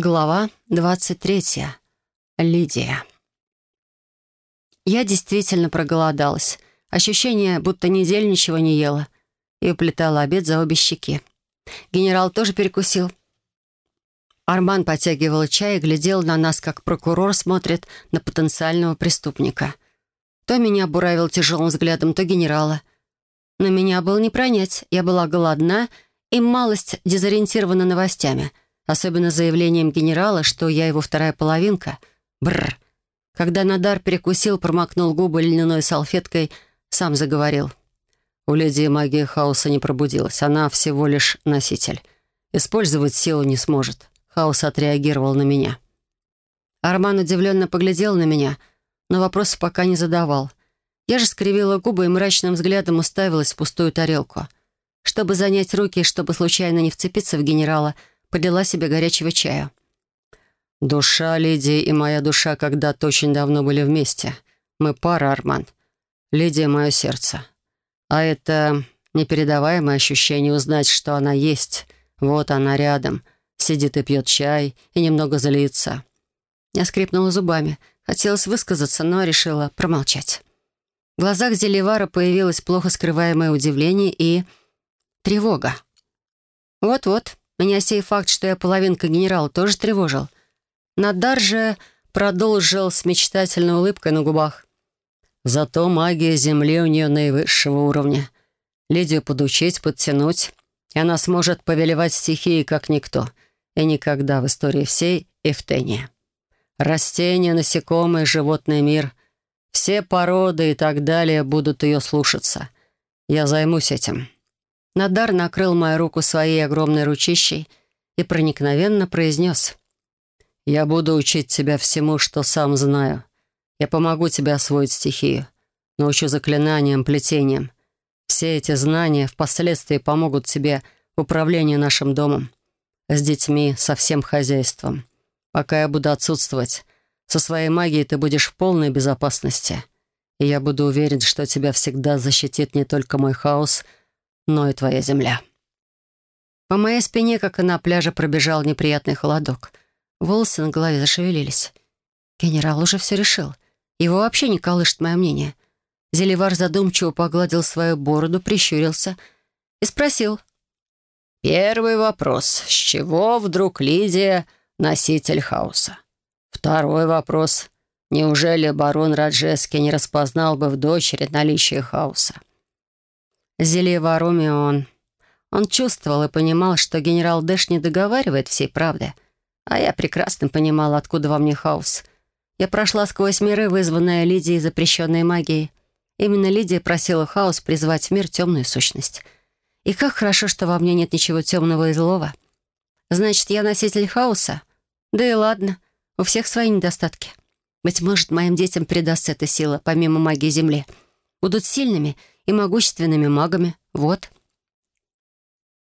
Глава 23. Лидия. Я действительно проголодалась. Ощущение, будто неделю ничего не ела. И уплетала обед за обе щеки. Генерал тоже перекусил. Арман потягивал чай и глядел на нас, как прокурор смотрит на потенциального преступника. То меня буравил тяжелым взглядом, то генерала. Но меня было не пронять. Я была голодна и малость дезориентирована новостями — Особенно заявлением генерала, что я его вторая половинка. Бррр. Когда Надар перекусил, промокнул губы льняной салфеткой, сам заговорил. У леди магия хаоса не пробудилась. Она всего лишь носитель. Использовать силу не сможет. Хаос отреагировал на меня. Арман удивленно поглядел на меня, но вопросы пока не задавал. Я же скривила губы и мрачным взглядом уставилась в пустую тарелку. Чтобы занять руки и чтобы случайно не вцепиться в генерала — подлила себе горячего чая. «Душа Лидии и моя душа когда-то очень давно были вместе. Мы пара, Арман. Лидия — мое сердце. А это непередаваемое ощущение узнать, что она есть. Вот она рядом, сидит и пьет чай, и немного злится». Я скрипнула зубами. Хотелось высказаться, но решила промолчать. В глазах Зеливара появилось плохо скрываемое удивление и тревога. Вот-вот, меня сей факт, что я половинка генерала, тоже тревожил. Надар же продолжил с мечтательной улыбкой на губах. Зато магия Земли у нее наивысшего уровня. Лидию подучить, подтянуть, и она сможет повелевать стихией, как никто, и никогда в истории всей Эфтения. Растения, насекомые, животный мир, все породы и так далее будут ее слушаться. Я займусь этим. Надар накрыл мою руку своей огромной ручищей и проникновенно произнес. «Я буду учить тебя всему, что сам знаю. Я помогу тебе освоить стихию. Научу заклинаниям, плетениям. Все эти знания впоследствии помогут тебе в управлении нашим домом, с детьми, со всем хозяйством. Пока я буду отсутствовать, со своей магией ты будешь в полной безопасности. И я буду уверен, что тебя всегда защитит не только мой хаос — но и твоя земля». По моей спине, как и на пляже, пробежал неприятный холодок. Волосы на голове зашевелились. Генерал уже все решил. Его вообще не колышет мое мнение. Зеливар задумчиво погладил свою бороду, прищурился и спросил. «Первый вопрос. С чего вдруг Лидия носитель хаоса? Второй вопрос. Неужели барон Раджески не распознал бы в дочери наличие хаоса?» Зелье он. Он чувствовал и понимал, что генерал Дэш не договаривает всей правды. А я прекрасно понимала, откуда во мне хаос. Я прошла сквозь миры, вызванная Лидией запрещенной магией. Именно Лидия просила хаос призвать в мир темную сущность. И как хорошо, что во мне нет ничего темного и злого. Значит, я носитель хаоса? Да и ладно, у всех свои недостатки. Быть может, моим детям передастся эта сила, помимо магии Земли. Будут сильными и могущественными магами. Вот.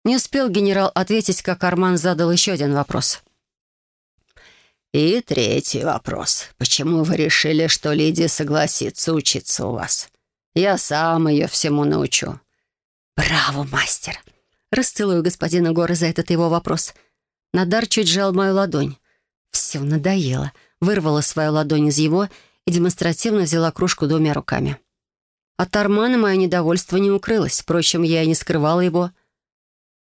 Не успел генерал ответить, как Арман задал еще один вопрос. «И третий вопрос. Почему вы решили, что Лидия согласится учиться у вас? Я сам ее всему научу». «Браво, мастер!» Расцелую господина Гора за этот его вопрос. Надар чуть сжал мою ладонь. Все, надоело. Вырвала свою ладонь из его и демонстративно взяла кружку двумя руками. От Армана мое недовольство не укрылось. Впрочем, я и не скрывала его.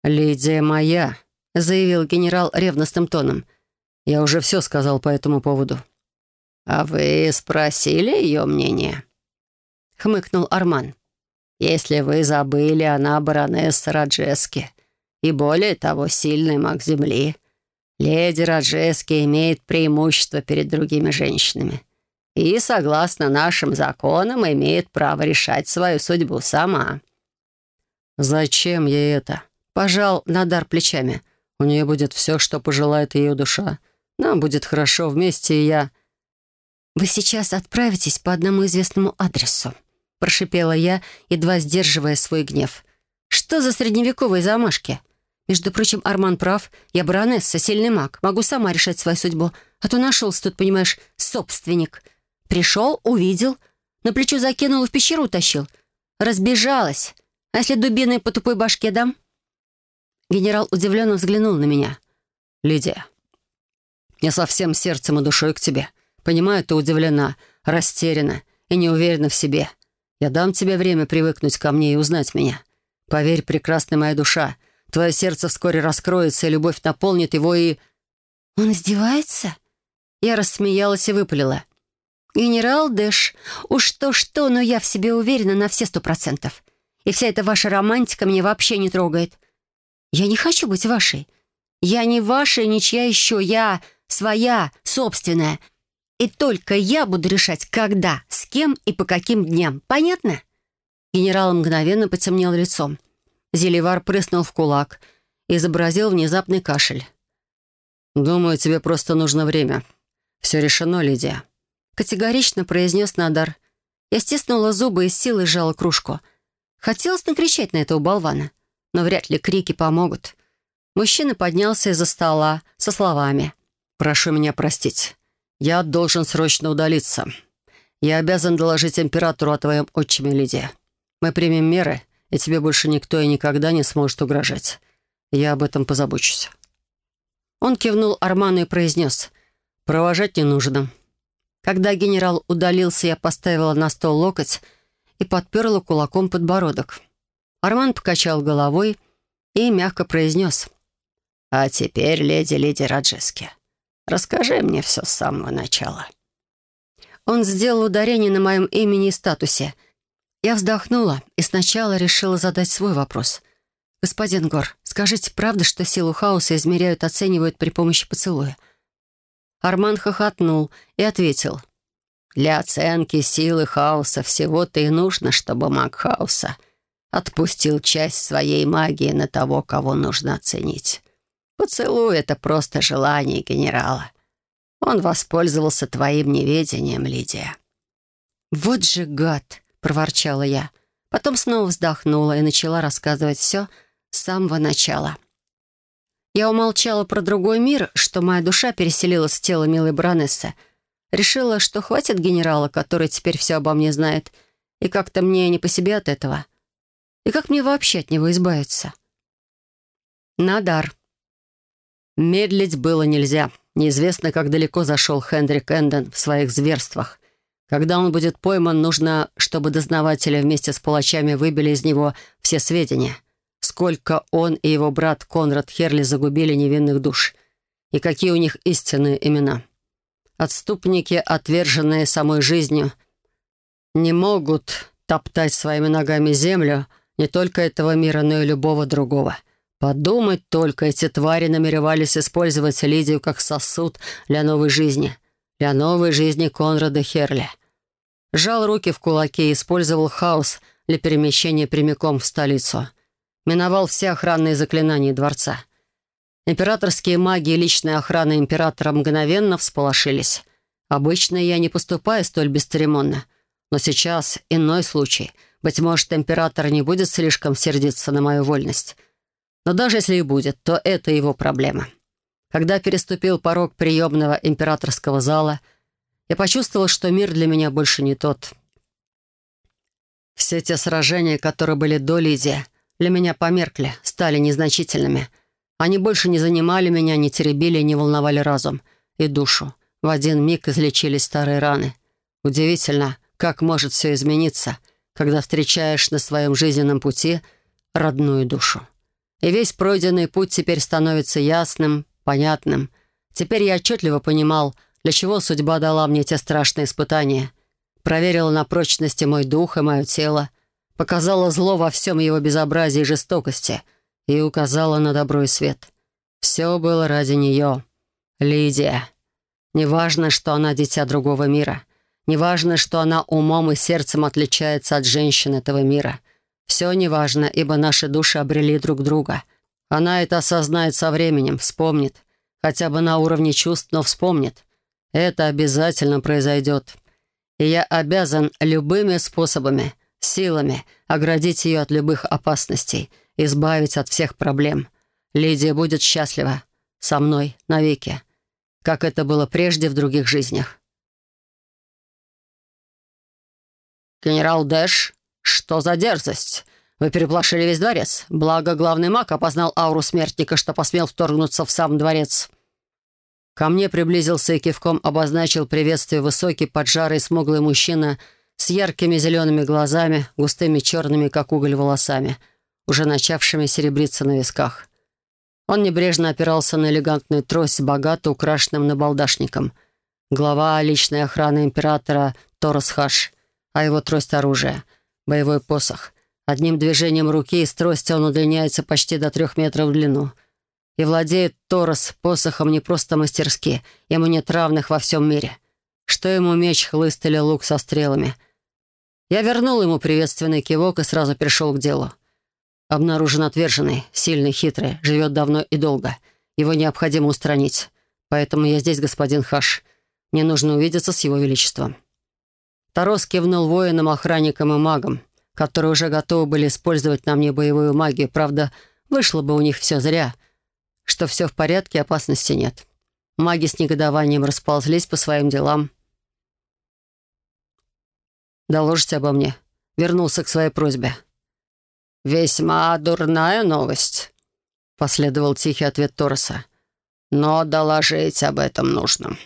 «Лидия моя», — заявил генерал ревностным тоном. «Я уже все сказал по этому поводу». «А вы спросили ее мнение?» — хмыкнул Арман. «Если вы забыли, она баронесса Раджески. И более того, сильный маг Земли. Леди Раджески имеет преимущество перед другими женщинами и, согласно нашим законам, имеет право решать свою судьбу сама». «Зачем ей это?» — пожал Надар плечами. «У нее будет все, что пожелает ее душа. Нам будет хорошо вместе, и я...» «Вы сейчас отправитесь по одному известному адресу», — прошипела я, едва сдерживая свой гнев. «Что за средневековые замашки? Между прочим, Арман прав. Я баронесса, сильный маг. Могу сама решать свою судьбу. А то нашелся тут, понимаешь, собственник. Пришел, увидел, на плечо закинул и в пещеру утащил. Разбежалась. А если дубиной по тупой башке дам? Генерал удивленно взглянул на меня. «Лидия, Я совсем сердцем и душой к тебе. Понимаю, ты удивлена, растеряна и не уверена в себе. Я дам тебе время привыкнуть ко мне и узнать меня. Поверь, прекрасная моя душа, твое сердце вскоре раскроется, и любовь наполнит его, и...» «Он издевается?» Я рассмеялась и выпалила. «Генерал Дэш, уж то-что, но я в себе уверена на все сто процентов. И вся эта ваша романтика меня вообще не трогает. Я не хочу быть вашей. Я не ваша ничья еще. Я своя, собственная. И только я буду решать, когда, с кем и по каким дням. Понятно?» Генерал мгновенно потемнел лицом. Зеливар прыснул в кулак и изобразил внезапный кашель. «Думаю, тебе просто нужно время. Все решено, Лидия», — категорично произнес Надар. Я стиснула зубы и силой сжала кружку. Хотелось накричать на этого болвана, но вряд ли крики помогут. Мужчина поднялся из-за стола со словами. «Прошу меня простить. Я должен срочно удалиться. Я обязан доложить императору о твоем отчиме, Лидия. Мы примем меры, и тебе больше никто и никогда не сможет угрожать. Я об этом позабочусь». Он кивнул Арману и произнес. «Провожать не нужно». Когда генерал удалился, я поставила на стол локоть и подперла кулаком подбородок. Арман покачал головой и мягко произнес. «А теперь, леди Леди Раджески, расскажи мне все с самого начала». Он сделал ударение на моем имени и статусе. Я вздохнула и сначала решила задать свой вопрос. «Господин Гор, скажите, правда, что силу хаоса измеряют, оценивают при помощи поцелуя?» Арман хохотнул и ответил. «Для оценки силы хаоса всего-то и нужно, чтобы маг хаоса отпустил часть своей магии на того, кого нужно оценить. Поцелуй — это просто желание генерала. Он воспользовался твоим неведением, Лидия». «Вот же гад!» — проворчала я. Потом снова вздохнула и начала рассказывать все с самого начала. Я умолчала про другой мир, что моя душа переселилась в тело милой баронессы. Решила, что хватит генерала, который теперь все обо мне знает, и как-то мне не по себе от этого. И как мне вообще от него избавиться? Надар. Медлить было нельзя. Неизвестно, как далеко зашел Хендрик Энден в своих зверствах. Когда он будет пойман, нужно, чтобы дознаватели вместе с палачами выбили из него все сведения. Сколько он и его брат Конрад Херли загубили невинных душ. И какие у них истинные имена. Отступники, отверженные самой жизнью, не могут топтать своими ногами землю не только этого мира, но и любого другого — Подумать только, эти твари намеревались использовать Лидию как сосуд для новой жизни. Для новой жизни Конрада Херли. Жал руки в кулаки и использовал хаос для перемещения прямиком в столицу. Миновал все охранные заклинания дворца. Императорские маги и личная охрана императора мгновенно всполошились. Обычно я не поступаю столь бесцеремонно. Но сейчас иной случай. Быть может, император не будет слишком сердиться на мою вольность. Но даже если и будет, то это его проблема. Когда переступил порог приемного императорского зала, я почувствовал, что мир для меня больше не тот. Все те сражения, которые были до Лидии, для меня померкли, стали незначительными. Они больше не занимали меня, не теребили, не волновали разум и душу. В один миг излечились старые раны. Удивительно, как может все измениться, когда встречаешь на своем жизненном пути родную душу. И весь пройденный путь теперь становится ясным, понятным. Теперь я отчетливо понимал, для чего судьба дала мне те страшные испытания. Проверила на прочности мой дух и мое тело, показала зло во всем его безобразии и жестокости и указала на добро и свет. Все было ради нее. Лидия. Неважно, что она дитя другого мира. Неважно, что она умом и сердцем отличается от женщин этого мира — все неважно, ибо наши души обрели друг друга. Она это осознает со временем, вспомнит. Хотя бы на уровне чувств, но вспомнит. Это обязательно произойдет. И я обязан любыми способами, силами оградить ее от любых опасностей, избавить от всех проблем. Лидия будет счастлива. Со мной навеки. Как это было прежде в других жизнях. «Генерал Дэш?» «Что за дерзость? Вы переплашили весь дворец. Благо, главный маг опознал ауру смертника, что посмел вторгнуться в сам дворец». Ко мне приблизился и кивком обозначил приветствие высокий, поджарый, смуглый мужчина с яркими зелеными глазами, густыми черными, как уголь, волосами, уже начавшими серебриться на висках. Он небрежно опирался на элегантную трость богато украшенным набалдашником. Глава личной охраны императора Торос Хаш, а его трость оружия, боевой посох. Одним движением руки из трости он удлиняется почти до трех метров в длину. И владеет Торос посохом не просто мастерски, ему нет равных во всем мире. Что ему меч, хлыст или лук со стрелами? Я вернул ему приветственный кивок и сразу перешел к делу. Обнаружен отверженный, сильный, хитрый, живет давно и долго. Его необходимо устранить. Поэтому я здесь, господин Хаш. Мне нужно увидеться с его величеством». Тарос кивнул воинам, охранникам и магам, которые уже готовы были использовать на мне боевую магию. Правда, вышло бы у них все зря, что все в порядке, опасности нет. Маги с негодованием расползлись по своим делам. «Доложите обо мне». Вернулся к своей просьбе. «Весьма дурная новость», — последовал тихий ответ Тороса. «Но доложить об этом нужно».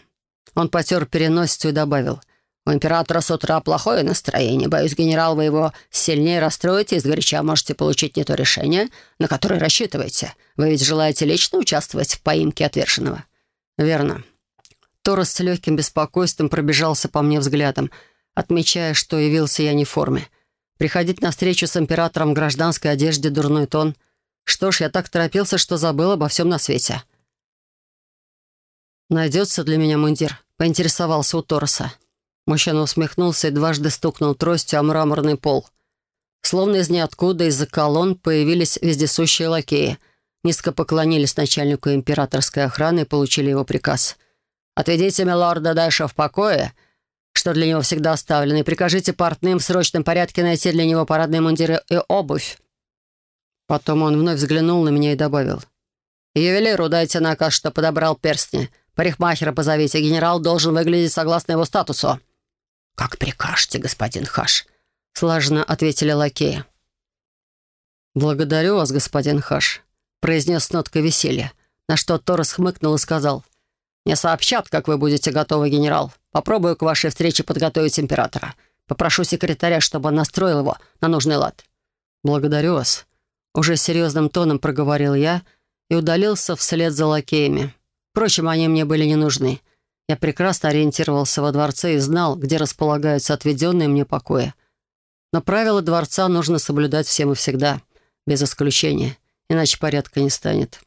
Он потер переносицу и добавил. «У императора с утра плохое настроение. Боюсь, генерал, вы его сильнее расстроите и сгоряча можете получить не то решение, на которое рассчитываете. Вы ведь желаете лично участвовать в поимке отверженного?» «Верно». Торос с легким беспокойством пробежался по мне взглядом, отмечая, что явился я не в форме. Приходить на встречу с императором в гражданской одежде — дурной тон. Что ж, я так торопился, что забыл обо всем на свете. «Найдется для меня мундир?» — поинтересовался у Тороса. Мужчина усмехнулся и дважды стукнул тростью о мраморный пол. Словно из ниоткуда из-за колонн появились вездесущие лакеи. Низко поклонились начальнику императорской охраны и получили его приказ. «Отведите милорда Дайша в покое что для него всегда оставлено, и прикажите портным в срочном порядке найти для него парадные мундиры и обувь». Потом он вновь взглянул на меня и добавил. «Ювелиру дайте наказ, что подобрал перстни. Парикмахера позовите. Генерал должен выглядеть согласно его статусу». «Как прикажете, господин Хаш», — слаженно ответили лакеи. «Благодарю вас, господин Хаш», — произнес с ноткой веселья, на что Торос хмыкнул и сказал. «Не сообщат, как вы будете готовы, генерал. Попробую к вашей встрече подготовить императора. Попрошу секретаря, чтобы он настроил его на нужный лад». «Благодарю вас». Уже серьезным тоном проговорил я и удалился вслед за лакеями. Впрочем, они мне были не нужны. Я прекрасно ориентировался во дворце и знал, где располагаются отведенные мне покои. Но правила дворца нужно соблюдать всем и всегда, без исключения, иначе порядка не станет.